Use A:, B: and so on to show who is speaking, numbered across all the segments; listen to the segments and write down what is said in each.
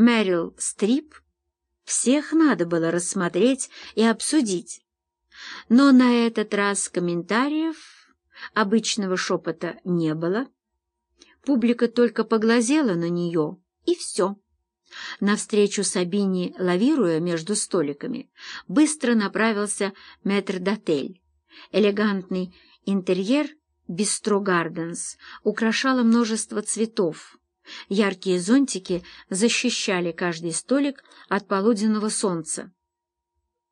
A: Мэрил Стрип, всех надо было рассмотреть и обсудить. Но на этот раз комментариев обычного шепота не было. Публика только поглазела на нее, и все. Навстречу Сабине, лавируя между столиками, быстро направился метрдотель. Элегантный интерьер Бистро Гарденс украшало множество цветов. Яркие зонтики защищали каждый столик от полуденного солнца.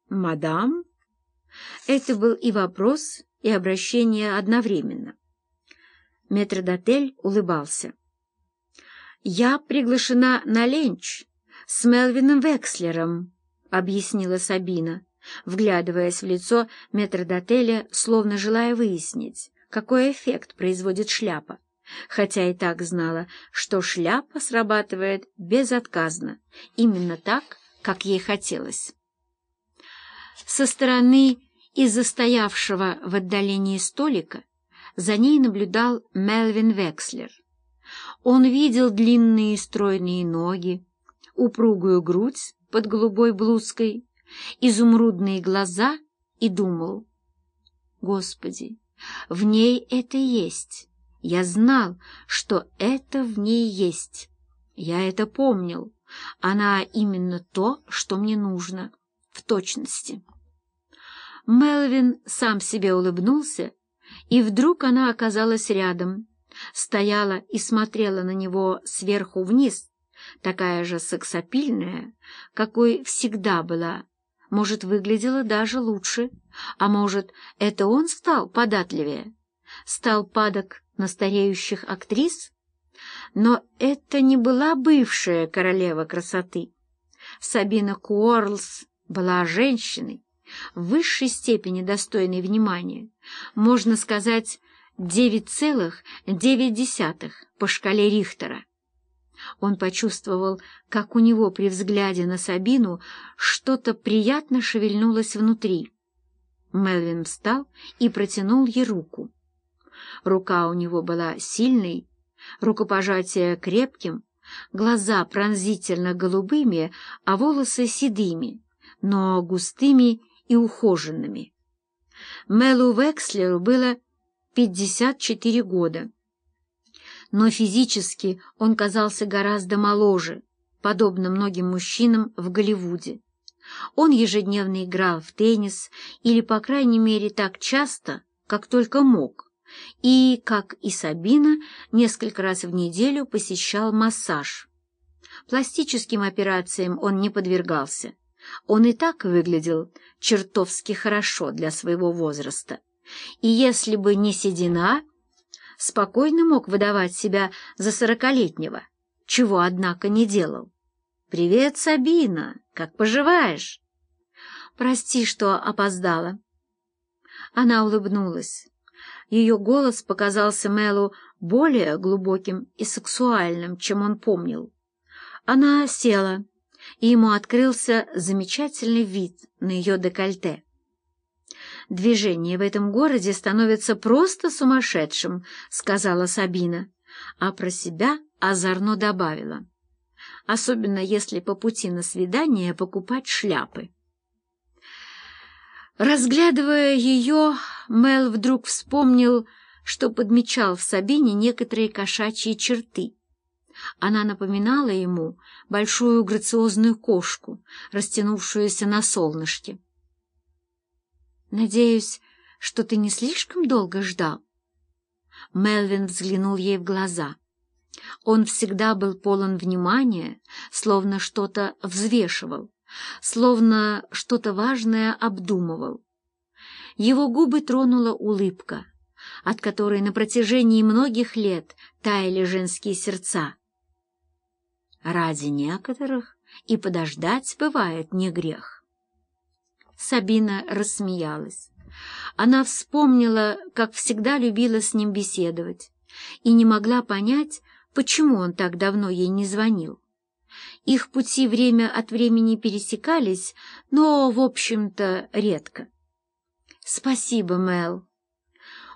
A: «Мадам?» Это был и вопрос, и обращение одновременно. Метрдотель улыбался. «Я приглашена на ленч с Мелвином Векслером», — объяснила Сабина, вглядываясь в лицо метрдотеля, словно желая выяснить, какой эффект производит шляпа, хотя и так знала, что шляпа срабатывает безотказно, именно так, как ей хотелось. Со стороны из-за стоявшего в отдалении столика за ней наблюдал Мелвин Векслер. Он видел длинные стройные ноги, упругую грудь под голубой блузкой, изумрудные глаза и думал, «Господи, в ней это есть. Я знал, что это в ней есть. Я это помнил. Она именно то, что мне нужно, в точности». Мелвин сам себе улыбнулся, и вдруг она оказалась рядом, стояла и смотрела на него сверху вниз, такая же сексапильная, какой всегда была, может, выглядела даже лучше, а может, это он стал податливее, стал падок на стареющих актрис? Но это не была бывшая королева красоты. Сабина Куорлс была женщиной, в высшей степени достойной внимания, можно сказать, 9,9 по шкале Рихтера. Он почувствовал, как у него при взгляде на Сабину что-то приятно шевельнулось внутри. Мелвин встал и протянул ей руку. Рука у него была сильной, рукопожатие крепким, глаза пронзительно голубыми, а волосы седыми, но густыми и ухоженными. Мелу Векслеру было 54 года но физически он казался гораздо моложе, подобно многим мужчинам в Голливуде. Он ежедневно играл в теннис или, по крайней мере, так часто, как только мог, и, как и Сабина, несколько раз в неделю посещал массаж. Пластическим операциям он не подвергался. Он и так выглядел чертовски хорошо для своего возраста. И если бы не седина, спокойно мог выдавать себя за сорокалетнего, чего, однако, не делал. «Привет, Сабина! Как поживаешь?» «Прости, что опоздала». Она улыбнулась. Ее голос показался Мэлу более глубоким и сексуальным, чем он помнил. Она села, и ему открылся замечательный вид на ее декольте. «Движение в этом городе становится просто сумасшедшим», — сказала Сабина, а про себя озорно добавила. «Особенно если по пути на свидание покупать шляпы». Разглядывая ее, Мел вдруг вспомнил, что подмечал в Сабине некоторые кошачьи черты. Она напоминала ему большую грациозную кошку, растянувшуюся на солнышке. «Надеюсь, что ты не слишком долго ждал?» Мелвин взглянул ей в глаза. Он всегда был полон внимания, словно что-то взвешивал, словно что-то важное обдумывал. Его губы тронула улыбка, от которой на протяжении многих лет таяли женские сердца. Ради некоторых и подождать бывает не грех. Сабина рассмеялась. Она вспомнила, как всегда любила с ним беседовать, и не могла понять, почему он так давно ей не звонил. Их пути время от времени пересекались, но, в общем-то, редко. «Спасибо, Мэл».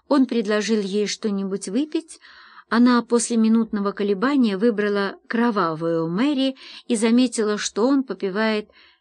A: Он предложил ей что-нибудь выпить, Она после минутного колебания выбрала кровавую Мэри и заметила, что он попивает